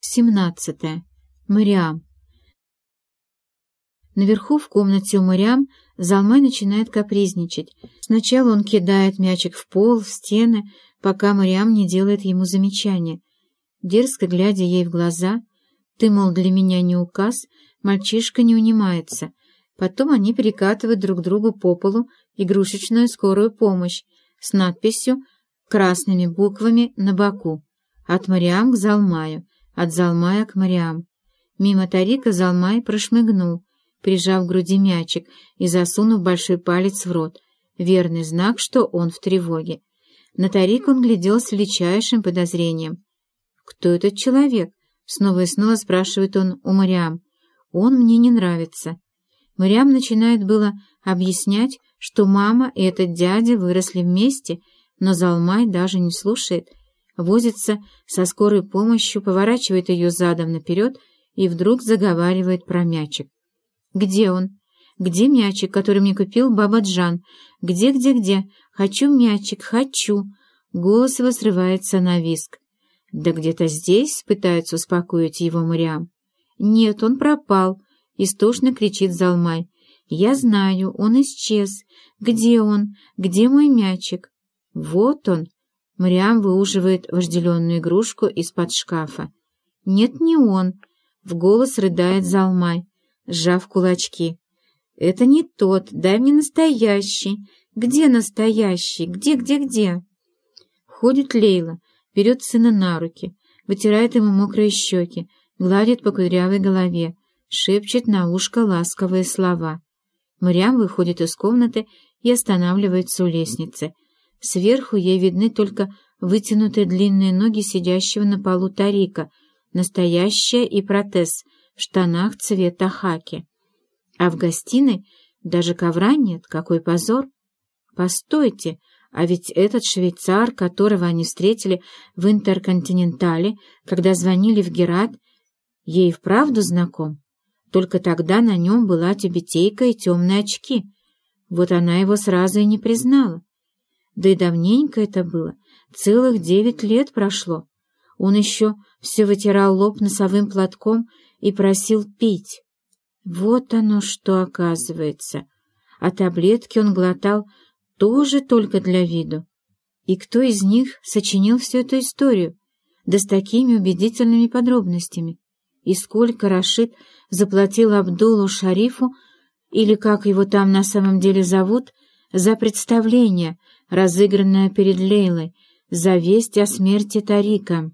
17. Мариам. Наверху в комнате у Мариам Залмай начинает капризничать. Сначала он кидает мячик в пол, в стены, пока Мариам не делает ему замечания. Дерзко глядя ей в глаза, «Ты, мол, для меня не указ», мальчишка не унимается. Потом они перекатывают друг другу по полу игрушечную скорую помощь с надписью красными буквами на боку «От Мариам к Залмаю» от Залмая к Мариам. Мимо Тарика Залмай прошмыгнул, прижав к груди мячик и засунув большой палец в рот. Верный знак, что он в тревоге. На Тарик он глядел с величайшим подозрением. «Кто этот человек?» — снова и снова спрашивает он у Мариам. «Он мне не нравится». Мариам начинает было объяснять, что мама и этот дядя выросли вместе, но Залмай даже не слушает — возится со скорой помощью, поворачивает ее задом наперед и вдруг заговаривает про мячик. «Где он? Где мячик, который мне купил баба Джан? Где, где, где? Хочу мячик, хочу!» Голос его срывается на виск. «Да где-то здесь?» — пытается успокоить его Мариам. «Нет, он пропал!» — истошно кричит Залмай. «Я знаю, он исчез. Где он? Где мой мячик?» «Вот он!» Мариам выуживает вожделенную игрушку из-под шкафа. «Нет, не он!» — в голос рыдает Залмай, сжав кулачки. «Это не тот, дай мне настоящий! Где настоящий? Где, где, где?» Ходит Лейла, берет сына на руки, вытирает ему мокрые щеки, гладит по кудрявой голове, шепчет на ушко ласковые слова. Мариам выходит из комнаты и останавливается у лестницы — Сверху ей видны только вытянутые длинные ноги сидящего на полу Тарика, настоящая и протез в штанах цвета хаки. А в гостиной даже ковра нет, какой позор! Постойте, а ведь этот швейцар, которого они встретили в Интерконтинентале, когда звонили в Герат, ей вправду знаком. Только тогда на нем была тюбетейка и темные очки. Вот она его сразу и не признала. Да и давненько это было, целых девять лет прошло. Он еще все вытирал лоб носовым платком и просил пить. Вот оно что оказывается. А таблетки он глотал тоже только для виду. И кто из них сочинил всю эту историю, да с такими убедительными подробностями? И сколько Рашид заплатил Абдулу Шарифу, или как его там на самом деле зовут, за представление, разыгранная перед Лейлой, за весть о смерти Тарика.